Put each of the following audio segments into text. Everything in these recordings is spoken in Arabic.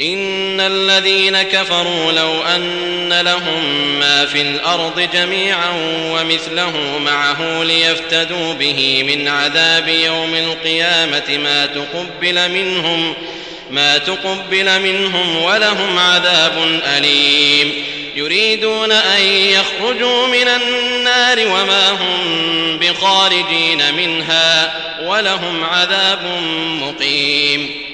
إن الذين كفروا لو أن لهم ما في الأرض جميعا ومثله معه ليفتدوا به من عذاب يوم القيامة ما تقبل منهم ما تقبل منهم ولهم عذاب أليم. يريدون أن يخرجوا من النار وما هم بخارجين منها ولهم عذاب مقيم.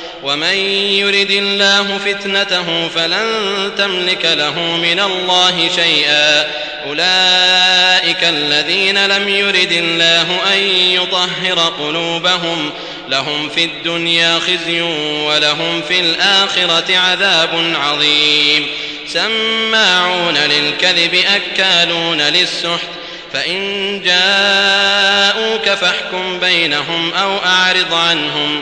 ومن يرد الله فتنته فلن تملك له من الله شيئا. أولئك الذين لم يرد الله أن يطهر قلوبهم. لهم في الدنيا خزي ولهم في الآخرة عذاب عظيم. سماعون للكذب أكالون للسحت. فإن جاءوك فاحكم بينهم أو أعرض عنهم.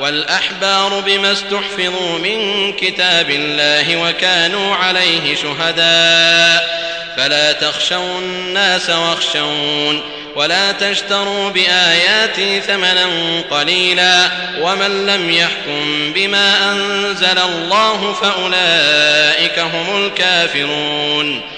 والأحبار بما استحفظوا من كتاب الله وكانوا عليه شهداء. فلا تخشوا الناس واخشون ولا تشتروا بآياتي ثمنا قليلا ومن لم يحكم بما أنزل الله فأولئك هم الكافرون.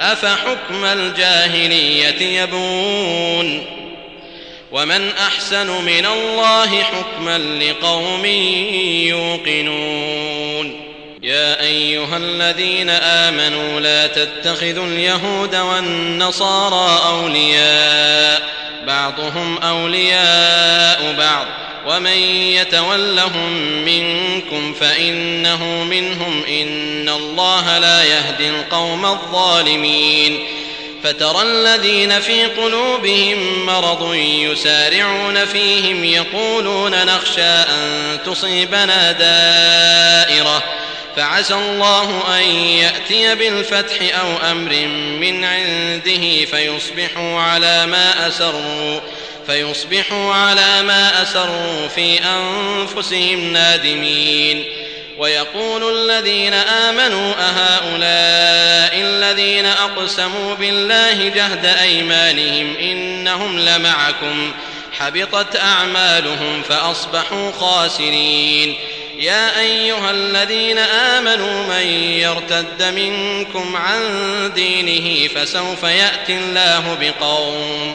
أفحكم الجاهلية يبون ومن أحسن من الله حكما لقوم يوقنون يا أيها الذين آمنوا لا تتخذوا اليهود والنصارى أولياء بعضهم أولياء بعض ومن يتولهم منكم فإنه منهم إن الله لا يهدي القوم الظالمين فترى الذين في قلوبهم مرض يسارعون فيهم يقولون نخشى أن تصيبنا دائرة فعسى الله أن يأتي بالفتح أو أمر من عنده فيصبحوا على ما أسروا فيصبحوا على ما أسروا في أنفسهم نادمين. ويقول الذين آمنوا أهؤلاء الذين أقسموا بالله جهد أيمانهم إنهم لمعكم. حبطت أعمالهم فأصبحوا خاسرين. يا أيها الذين آمنوا من يرتد منكم عن دينه فسوف يأتي الله بقوم.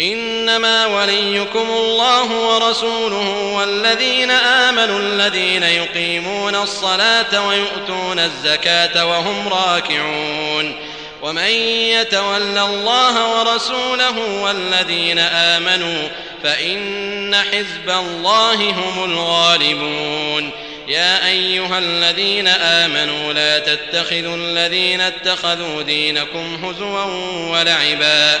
إنما وليكم الله ورسوله والذين آمنوا الذين يقيمون الصلاة ويؤتون الزكاة وهم راكعون. ومن يتول الله ورسوله والذين آمنوا فإن حزب الله هم الغالبون. يا أيها الذين آمنوا لا تتخذوا الذين اتخذوا دينكم هزوا ولعبا.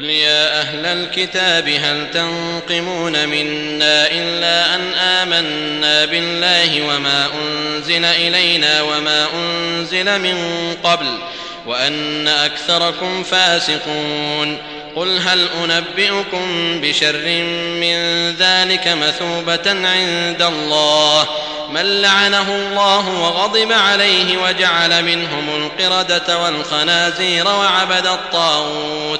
قل يا أهل الكتاب هل تنقمون منا إلا أن آمنا بالله وما أنزل إلينا وما أنزل من قبل وأن أكثركم فاسقون قل هل أنبئكم بشر من ذلك مثوبة عند الله من لعنه الله وغضب عليه وجعل منهم القردة والخنازير وعبد الطاغوت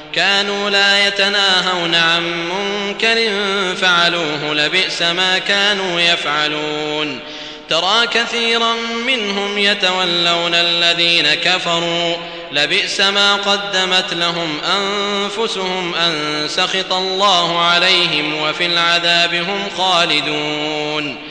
كانوا لا يتناهون عن منكر فعلوه لبئس ما كانوا يفعلون. ترى كثيرا منهم يتولون الذين كفروا لبئس ما قدمت لهم أنفسهم أن سخط الله عليهم وفي العذاب هم خالدون.